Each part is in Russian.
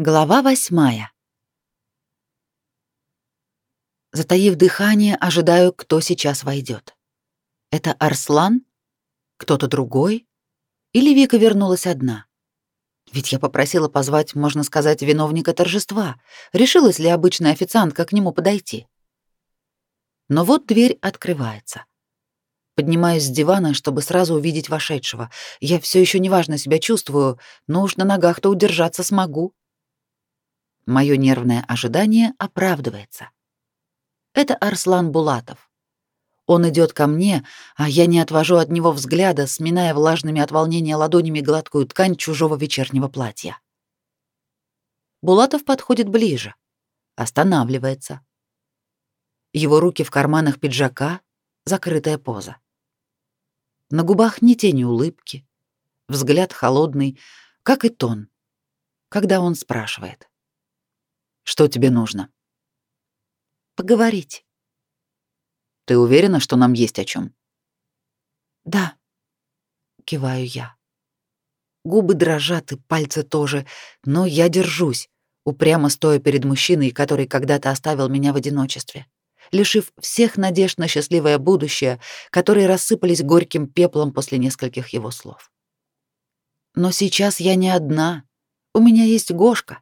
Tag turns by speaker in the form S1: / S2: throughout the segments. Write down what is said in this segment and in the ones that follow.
S1: Глава восьмая. Затаив дыхание, ожидаю, кто сейчас войдет. Это Арслан? Кто-то другой? Или Вика вернулась одна? Ведь я попросила позвать, можно сказать, виновника торжества. Решилась ли обычная официантка к нему подойти? Но вот дверь открывается. Поднимаюсь с дивана, чтобы сразу увидеть вошедшего. Я все еще неважно себя чувствую, но уж на ногах-то удержаться смогу. Мое нервное ожидание оправдывается. Это Арслан Булатов. Он идет ко мне, а я не отвожу от него взгляда, сминая влажными от волнения ладонями гладкую ткань чужого вечернего платья. Булатов подходит ближе, останавливается. Его руки в карманах пиджака, закрытая поза. На губах ни тени улыбки, взгляд холодный, как и тон, когда он спрашивает. Что тебе нужно?
S2: Поговорить.
S1: Ты уверена, что нам есть о чем?
S2: Да. Киваю я. Губы дрожат и пальцы тоже, но я держусь, упрямо стоя перед мужчиной, который когда-то оставил меня в одиночестве, лишив всех надежд на счастливое будущее, которые рассыпались горьким пеплом после нескольких его слов. Но сейчас я не одна. У меня есть Гошка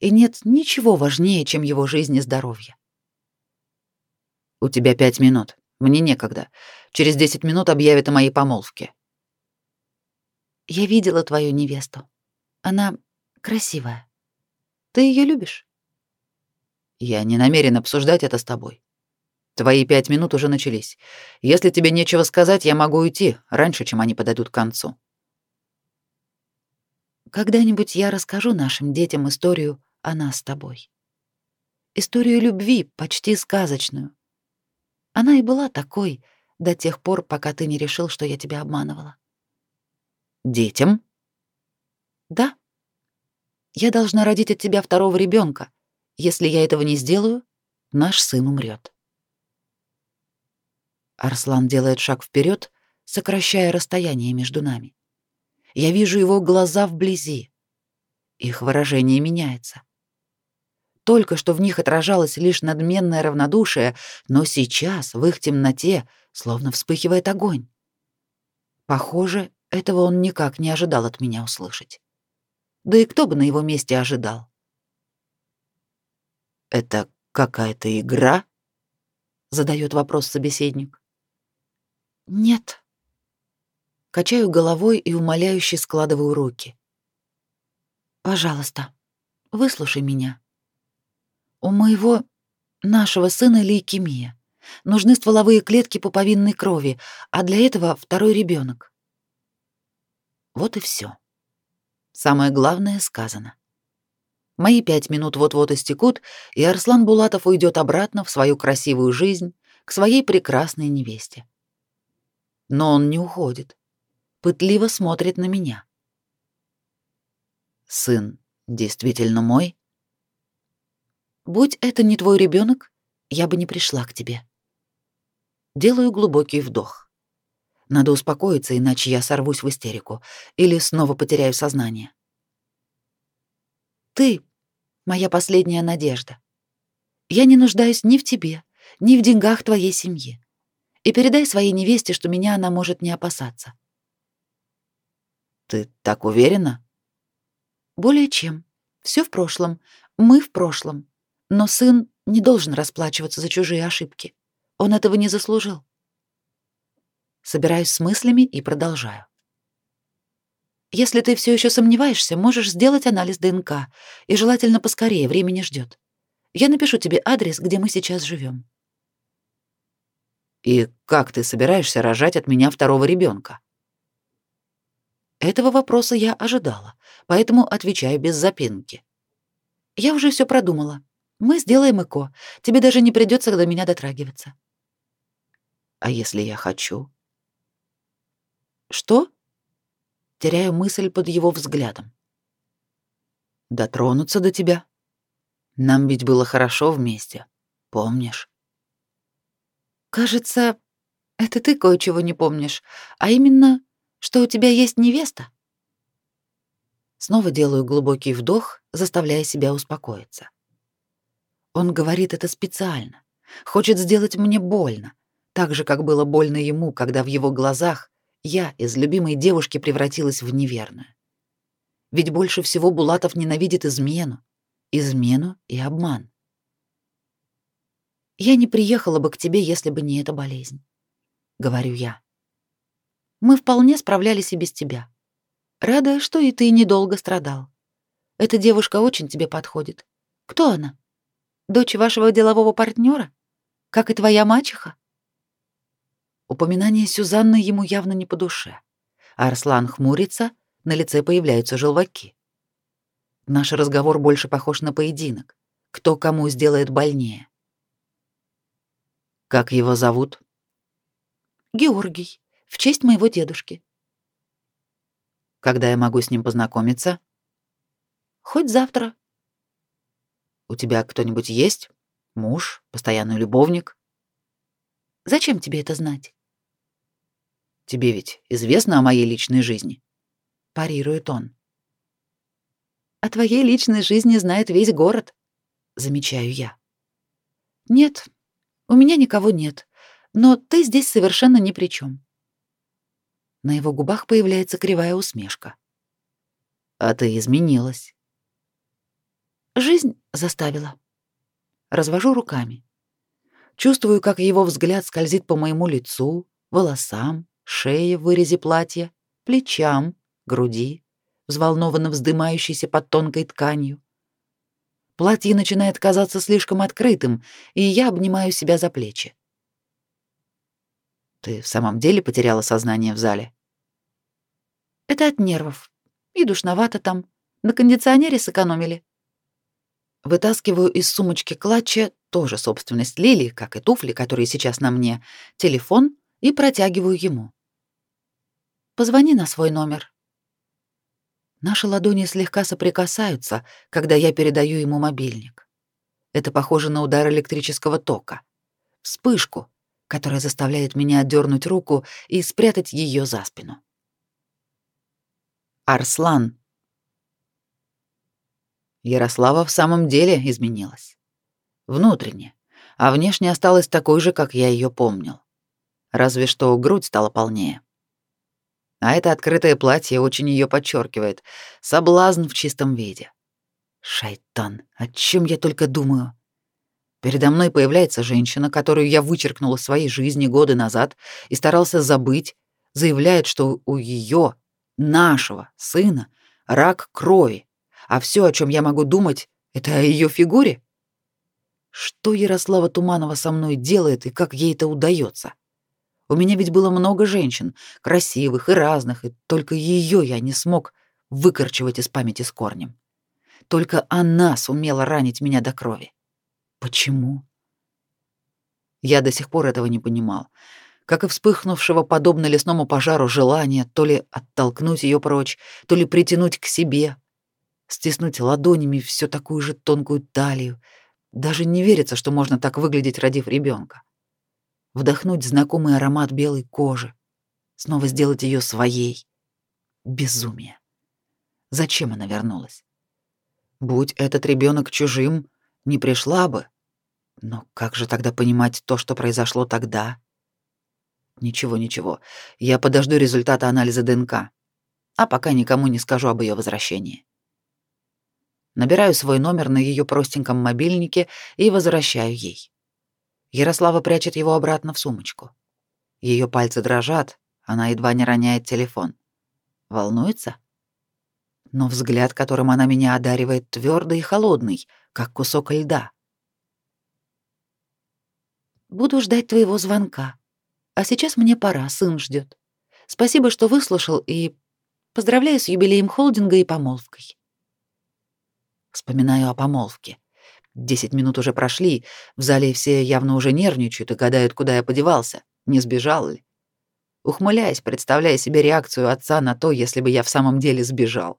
S2: и нет ничего важнее, чем его жизнь и здоровье.
S1: У тебя пять минут. Мне некогда. Через десять минут объявят о моей помолвке.
S2: Я видела твою невесту. Она красивая. Ты ее любишь?
S1: Я не намерен обсуждать это с тобой. Твои пять минут уже начались. Если тебе нечего сказать, я могу уйти раньше, чем они подойдут к концу.
S2: Когда-нибудь я расскажу нашим детям историю о нас с тобой. Историю любви, почти сказочную. Она и была такой до тех пор, пока ты не решил, что я тебя обманывала.
S1: Детям?
S2: Да. Я должна родить от тебя второго ребенка. Если я этого не сделаю, наш сын умрет. Арслан делает шаг вперед, сокращая расстояние между нами. Я вижу его глаза вблизи. Их выражение меняется. Только что в них отражалось лишь надменное равнодушие, но сейчас в их темноте словно вспыхивает огонь. Похоже, этого он никак не ожидал от меня услышать. Да и кто бы на его месте ожидал?
S1: Это какая-то игра?
S2: задает вопрос собеседник. Нет. Качаю головой и умоляюще складываю руки. Пожалуйста, выслушай меня. У моего нашего сына лейкемия. Нужны стволовые клетки пуповинной крови, а для этого второй ребенок. Вот и все. Самое главное сказано. Мои пять минут вот-вот истекут, и Арслан Булатов уйдет обратно в свою красивую жизнь, к своей прекрасной невесте. Но он не уходит. Пытливо смотрит на меня.
S1: Сын действительно мой?
S2: Будь это не твой ребенок, я бы не пришла к тебе. Делаю глубокий вдох. Надо успокоиться, иначе я сорвусь в истерику или снова потеряю сознание. Ты — моя последняя надежда. Я не нуждаюсь ни в тебе, ни в деньгах твоей семьи. И передай своей невесте, что меня она может не опасаться.
S1: Ты так уверена?
S2: Более чем. Все в прошлом. Мы в прошлом. Но сын не должен расплачиваться за чужие ошибки. Он этого не заслужил. Собираюсь с мыслями и продолжаю. Если ты все еще сомневаешься, можешь сделать анализ ДНК, и желательно поскорее, время не ждет. Я напишу тебе адрес, где мы сейчас живем.
S1: И как ты собираешься рожать от меня второго ребенка?
S2: Этого вопроса я ожидала, поэтому отвечаю без запинки. Я уже все продумала. Мы сделаем ЭКО. Тебе даже не придется до меня дотрагиваться.
S1: А если я хочу?
S2: Что? Теряю мысль под его взглядом.
S1: Дотронуться до тебя? Нам ведь было хорошо вместе, помнишь?
S2: Кажется, это ты кое-чего не помнишь, а именно, что у тебя есть невеста.
S1: Снова делаю глубокий вдох, заставляя себя успокоиться. Он говорит это специально, хочет сделать мне больно, так же, как было больно ему, когда в его глазах я из любимой девушки превратилась в неверную. Ведь больше всего Булатов ненавидит измену, измену и обман. Я не приехала бы к тебе, если бы не эта болезнь, говорю я. Мы вполне справлялись и без тебя. Рада, что и ты недолго страдал. Эта девушка очень тебе подходит. Кто она? Дочь вашего делового партнера? Как и твоя мачеха? Упоминание Сюзанны ему явно не по душе. Арслан хмурится, на лице появляются желваки. Наш разговор больше похож на поединок. Кто кому сделает больнее. Как его зовут? Георгий, в честь моего дедушки. Когда я могу с ним познакомиться? Хоть завтра. У тебя кто-нибудь есть? Муж, постоянный любовник? Зачем тебе это знать? Тебе ведь известно о моей личной жизни, парирует он. О твоей личной жизни знает весь город, замечаю я. Нет, у меня никого нет, но ты здесь совершенно ни при чем. На его губах появляется кривая усмешка. А ты изменилась. Жизнь заставила. Развожу руками. Чувствую, как его взгляд скользит по моему лицу, волосам, шее в вырезе платья, плечам, груди, взволнованно вздымающейся под тонкой тканью. Платье начинает казаться слишком открытым, и я обнимаю себя за плечи. Ты в самом деле потеряла сознание в зале? Это от нервов. И душновато там. На кондиционере сэкономили. Вытаскиваю из сумочки клатча, тоже собственность Лили, как и туфли, которые сейчас на мне, телефон и протягиваю ему. Позвони на свой номер. Наши ладони слегка соприкасаются, когда я передаю ему мобильник. Это похоже на удар электрического тока. Вспышку, которая заставляет меня отдернуть руку и спрятать ее за спину. Арслан. Ярослава в самом деле изменилась. Внутренне, а внешне осталась такой же, как я ее помнил. Разве что грудь стала полнее. А это открытое платье очень ее подчеркивает. Соблазн в чистом виде. Шайтан, о чем я только думаю. Передо мной появляется женщина, которую я вычеркнул из своей жизни годы назад и старался забыть, заявляет, что у ее, нашего сына, рак крови, а все, о чем я могу думать, это о ее фигуре. Что Ярослава Туманова со мной делает и как ей это удается? У меня ведь было много женщин, красивых и разных, и только ее я не смог выкорчевать из памяти с корнем. Только она сумела ранить меня до крови. Почему? Я до сих пор этого не понимал. Как и вспыхнувшего подобно лесному пожару желания то ли оттолкнуть ее прочь, то ли притянуть к себе, стиснуть ладонями всю такую же тонкую талию. Даже не верится, что можно так выглядеть, родив ребенка вдохнуть знакомый аромат белой кожи, снова сделать ее своей. Безумие. Зачем она вернулась? Будь этот ребенок чужим, не пришла бы. Но как же тогда понимать то, что произошло тогда? Ничего, ничего. Я подожду результата анализа ДНК. А пока никому не скажу об ее возвращении. Набираю свой номер на ее простеньком мобильнике и возвращаю ей. Ярослава прячет его обратно в сумочку. Ее пальцы дрожат, она едва не роняет телефон. Волнуется? Но взгляд, которым она меня одаривает, твердый и холодный, как кусок льда. Буду ждать твоего звонка. А сейчас мне пора, сын ждет. Спасибо, что выслушал и поздравляю с юбилеем холдинга и помолвкой. Вспоминаю о помолвке. Десять минут уже прошли, в зале все явно уже нервничают и гадают, куда я подевался, не сбежал ли. Ухмыляясь, представляя себе реакцию отца на то, если бы я в самом деле сбежал.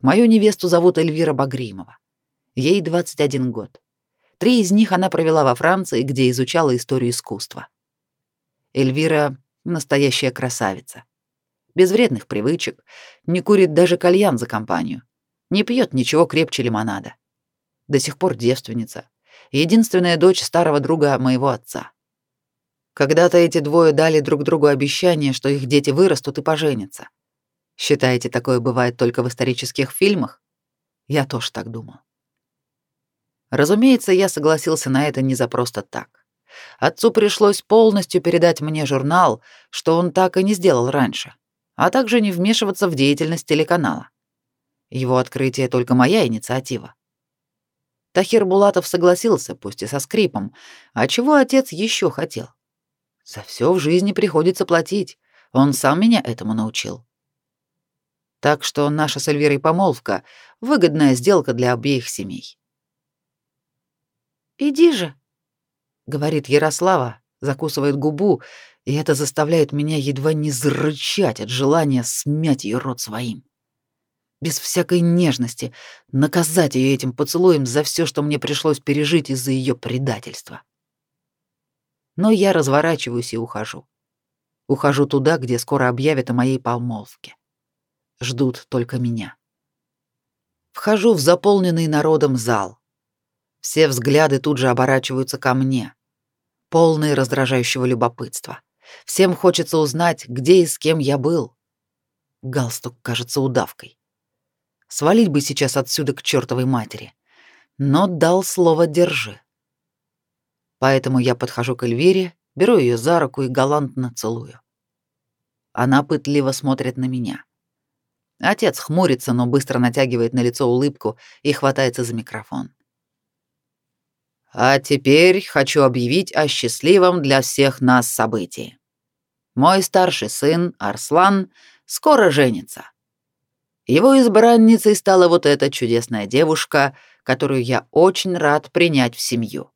S1: Мою невесту зовут Эльвира Багримова. Ей 21 год. Три из них она провела во Франции, где изучала историю искусства. Эльвира — настоящая красавица. без вредных привычек, не курит даже кальян за компанию, не пьет ничего крепче лимонада. До сих пор девственница, единственная дочь старого друга моего отца. Когда-то эти двое дали друг другу обещание, что их дети вырастут и поженятся. Считаете, такое бывает только в исторических фильмах? Я тоже так думал. Разумеется, я согласился на это не за просто так. Отцу пришлось полностью передать мне журнал, что он так и не сделал раньше, а также не вмешиваться в деятельность телеканала. Его открытие только моя инициатива. Тахир Булатов согласился, пусть и со скрипом, а чего отец еще хотел? За все в жизни приходится платить. Он сам меня этому научил. Так что наша с Эльвирой помолвка — выгодная сделка для обеих семей.
S2: «Иди же», —
S1: говорит Ярослава, закусывает губу, и это заставляет меня едва не зарычать от желания смять ее рот своим. Без всякой нежности, наказать ее этим поцелуем за все, что мне пришлось пережить из-за ее предательства но я разворачиваюсь и ухожу. Ухожу туда, где скоро объявят о моей помолвке. Ждут только меня. Вхожу в заполненный народом зал. Все взгляды тут же оборачиваются ко мне, полные раздражающего любопытства. Всем хочется узнать, где и с кем я был. Галстук кажется удавкой. Свалить бы сейчас отсюда к чертовой матери. Но дал слово «держи». Поэтому я подхожу к Эльвире, беру ее за руку и галантно целую. Она пытливо смотрит на меня. Отец хмурится, но быстро натягивает на лицо улыбку и хватается за микрофон. А теперь хочу объявить о счастливом для всех нас событии. Мой старший сын, Арслан, скоро женится. Его избранницей стала вот эта чудесная девушка, которую я очень рад принять в семью.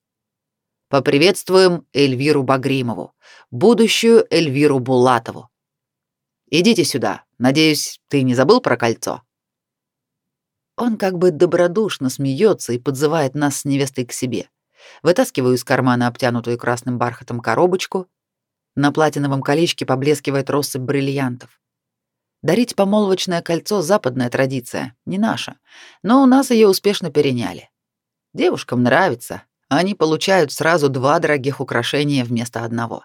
S1: Поприветствуем Эльвиру Багримову, будущую Эльвиру Булатову. Идите сюда. Надеюсь, ты не забыл про кольцо. Он как бы добродушно смеется и подзывает нас с невестой к себе. Вытаскиваю из кармана обтянутую красным бархатом коробочку. На платиновом колечке поблескивает россыпь бриллиантов. Дарить помолвочное кольцо — западная традиция, не наша, но у нас ее успешно переняли. Девушкам нравится, они получают сразу два дорогих украшения вместо одного.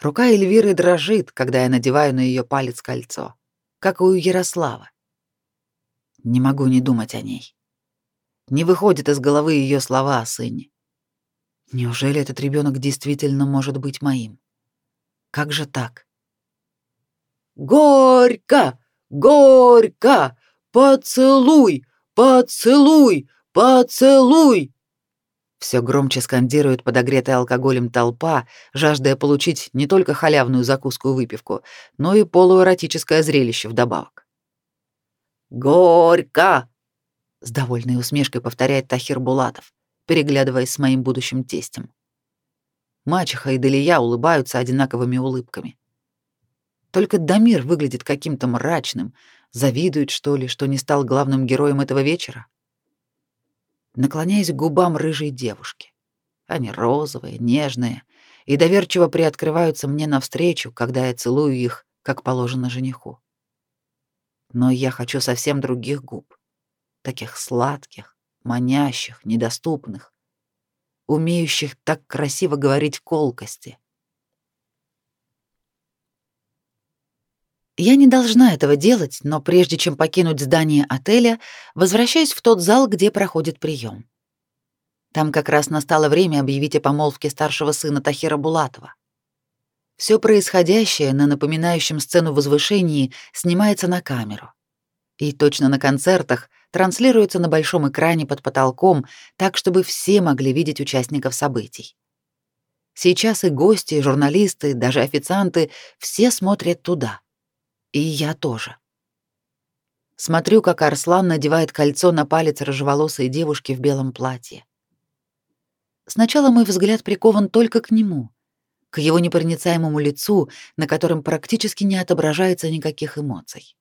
S1: Рука Эльвиры дрожит, когда я надеваю на ее палец кольцо, как у Ярослава. Не могу не думать о ней. Не выходит из головы ее слова о сыне. Неужели этот ребенок действительно может быть моим? Как же так? Горько! Горько! Поцелуй! Поцелуй! «Поцелуй!» Все громче скандирует подогретая алкоголем толпа, жаждая получить не только халявную закуску и выпивку, но и полуэротическое зрелище вдобавок. «Горько!» — с довольной усмешкой повторяет Тахир Булатов, переглядываясь с моим будущим тестем. Мачеха и Далия улыбаются одинаковыми улыбками. Только Дамир выглядит каким-то мрачным, завидует, что ли, что не стал главным героем этого вечера наклоняясь к губам рыжей девушки. Они розовые, нежные и доверчиво приоткрываются мне навстречу, когда я целую их, как положено жениху. Но я хочу совсем других губ, таких сладких, манящих, недоступных, умеющих так красиво говорить колкости. Я не должна этого делать, но прежде чем покинуть здание отеля, возвращаюсь в тот зал, где проходит прием. Там как раз настало время объявить о помолвке старшего сына Тахира Булатова. Все происходящее на напоминающем сцену возвышении снимается на камеру. И точно на концертах транслируется на большом экране под потолком, так чтобы все могли видеть участников событий. Сейчас и гости, и журналисты, даже официанты все смотрят туда. И я тоже. Смотрю, как Арслан надевает кольцо на палец рыжеволосой девушки в белом платье. Сначала мой взгляд прикован только к нему, к его непроницаемому лицу, на котором практически не отображается никаких эмоций.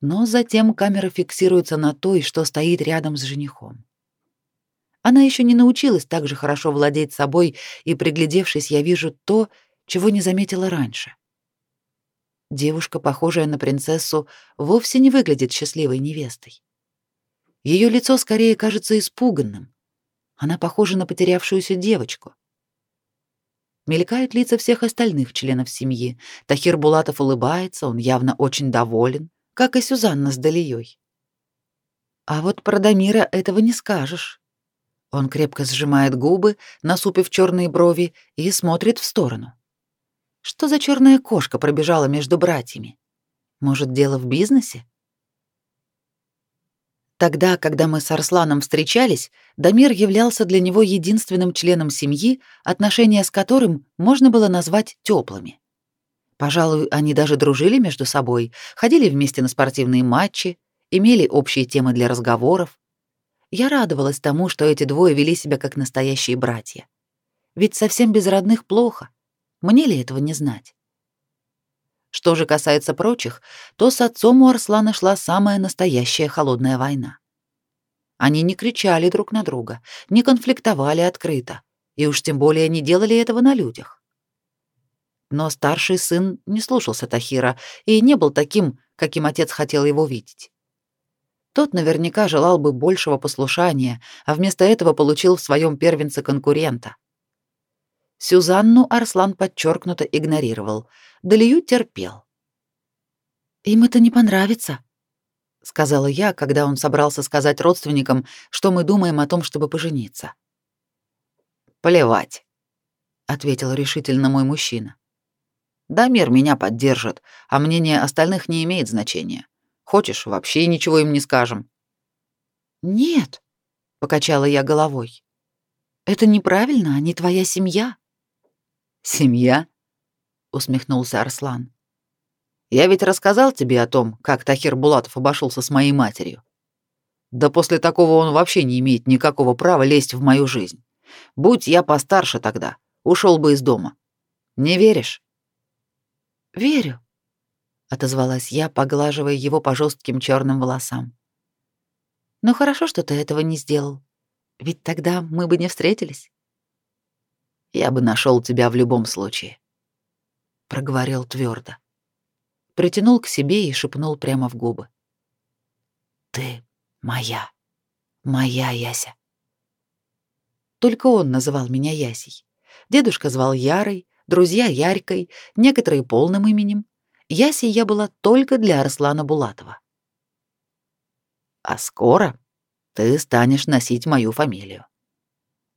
S1: Но затем камера фиксируется на той, что стоит рядом с женихом. Она еще не научилась так же хорошо владеть собой, и, приглядевшись, я вижу то, чего не заметила раньше. Девушка, похожая на принцессу, вовсе не выглядит счастливой невестой. Ее лицо скорее кажется испуганным. Она похожа на потерявшуюся девочку. Мелькают лица всех остальных членов семьи. Тахир Булатов улыбается, он явно очень доволен, как и Сюзанна с Далией. А вот про Дамира этого не скажешь. Он крепко сжимает губы, насупив черные брови, и смотрит в сторону. Что за черная кошка пробежала между братьями? Может, дело в бизнесе? Тогда, когда мы с Арсланом встречались, Дамир являлся для него единственным членом семьи, отношения с которым можно было назвать теплыми. Пожалуй, они даже дружили между собой, ходили вместе на спортивные матчи, имели общие темы для разговоров. Я радовалась тому, что эти двое вели себя как настоящие братья. Ведь совсем без родных плохо. Мне ли этого не знать? Что же касается прочих, то с отцом у Арслана шла самая настоящая холодная война. Они не кричали друг на друга, не конфликтовали открыто, и уж тем более не делали этого на людях. Но старший сын не слушался Тахира и не был таким, каким отец хотел его видеть. Тот наверняка желал бы большего послушания, а вместо этого получил в своем первенце конкурента. Сюзанну Арслан подчеркнуто игнорировал, Далию терпел. «Им это не понравится», — сказала я, когда он собрался сказать родственникам, что мы думаем о том, чтобы пожениться.
S2: «Плевать», — ответил решительно мой мужчина. «Дамир меня поддержит, а мнение остальных не имеет значения. Хочешь, вообще ничего им не скажем».
S1: «Нет», — покачала я головой. «Это неправильно, они твоя семья».
S2: Семья? усмехнулся Арслан. Я ведь рассказал тебе о том, как Тахир Булатов обошелся с моей матерью. Да после такого он вообще не имеет никакого права лезть в мою жизнь. Будь я постарше тогда, ушел бы из дома. Не веришь?
S1: Верю, отозвалась я, поглаживая его по жестким черным волосам. Но хорошо, что ты этого не сделал. Ведь тогда мы бы не встретились.
S2: Я бы нашел тебя в любом случае, проговорил твердо. Притянул к себе и шепнул прямо в губы. Ты моя, моя Яся.
S1: Только он называл меня Ясей. Дедушка звал Ярой, друзья Ярькой, некоторые полным именем. Ясей я была только для Арслана Булатова.
S2: А скоро ты станешь носить мою фамилию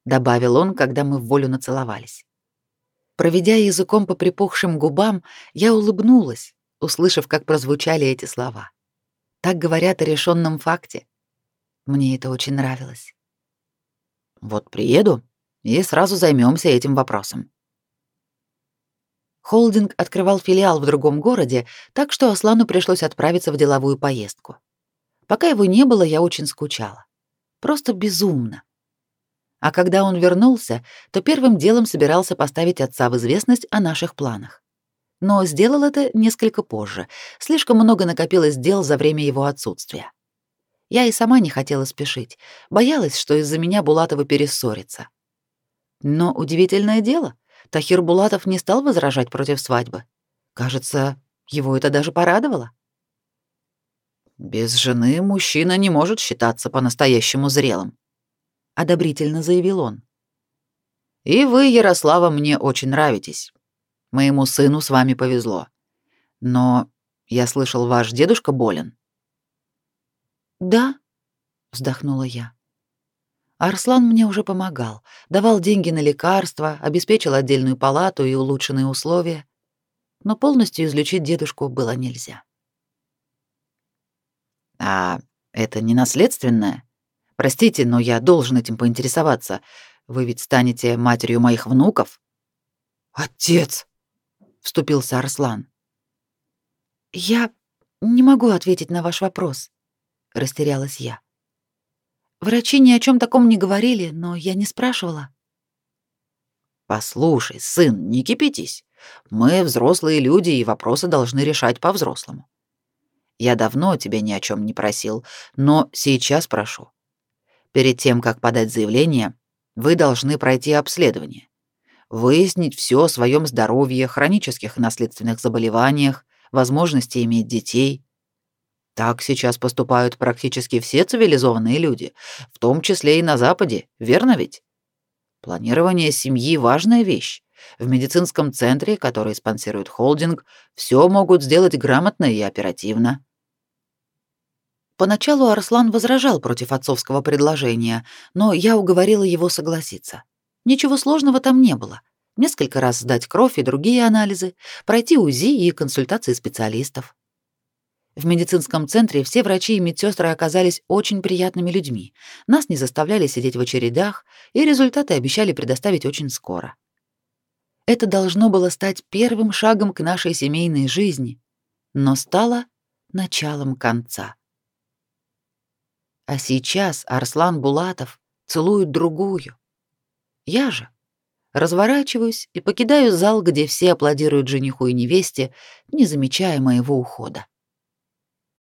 S2: добавил он, когда мы в волю нацеловались. Проведя языком по припухшим губам, я улыбнулась, услышав, как прозвучали эти слова. Так говорят о решенном факте. Мне это очень нравилось. Вот приеду и сразу займемся этим вопросом. Холдинг открывал филиал в другом городе, так что Аслану пришлось отправиться в деловую поездку. Пока его не было, я очень скучала. Просто безумно. А когда он вернулся, то первым делом собирался поставить отца в известность о наших планах. Но сделал это несколько позже. Слишком много накопилось дел за время его отсутствия. Я и сама не хотела спешить, боялась, что из-за меня Булатова перессорится. Но удивительное дело, Тахир Булатов не стал возражать против свадьбы. Кажется, его это даже порадовало. Без жены мужчина не может считаться по-настоящему зрелым, одобрительно заявил он. И вы, Ярослава, мне очень нравитесь. Моему сыну с вами повезло. Но я слышал, ваш дедушка болен.
S1: Да, вздохнула я. Арслан мне уже помогал, давал деньги на лекарства, обеспечил отдельную палату и улучшенные условия, но полностью излечить дедушку было нельзя.
S2: А это не наследственное? Простите, но я должен этим поинтересоваться. Вы ведь станете матерью моих внуков?
S1: Отец, вступился Арслан. Я не могу ответить на ваш вопрос, растерялась я. Врачи ни о чем таком не говорили, но я не спрашивала.
S2: Послушай, сын, не кипятись. Мы взрослые люди, и вопросы должны решать по-взрослому. Я давно тебя ни о чем не просил, но сейчас прошу. Перед тем, как подать заявление, вы должны пройти обследование.
S1: выяснить все о своем здоровье, хронических и наследственных заболеваниях, возможности иметь детей. Так сейчас поступают практически все цивилизованные люди, в том числе и на Западе, верно ведь? Планирование семьи — важная вещь. В медицинском центре, который спонсирует холдинг, все могут сделать грамотно и оперативно.
S2: Поначалу Арслан возражал против отцовского предложения, но я уговорила его согласиться. Ничего сложного там не было. Несколько раз сдать кровь и другие анализы, пройти УЗИ и консультации специалистов. В медицинском центре все врачи и медсестры оказались очень приятными людьми. Нас не заставляли сидеть в очередях, и результаты обещали предоставить очень скоро. Это должно было стать первым шагом к нашей семейной жизни, но стало началом конца. А сейчас Арслан Булатов целует другую. Я же разворачиваюсь и покидаю зал, где все аплодируют жениху и невесте, не замечая моего ухода.